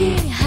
see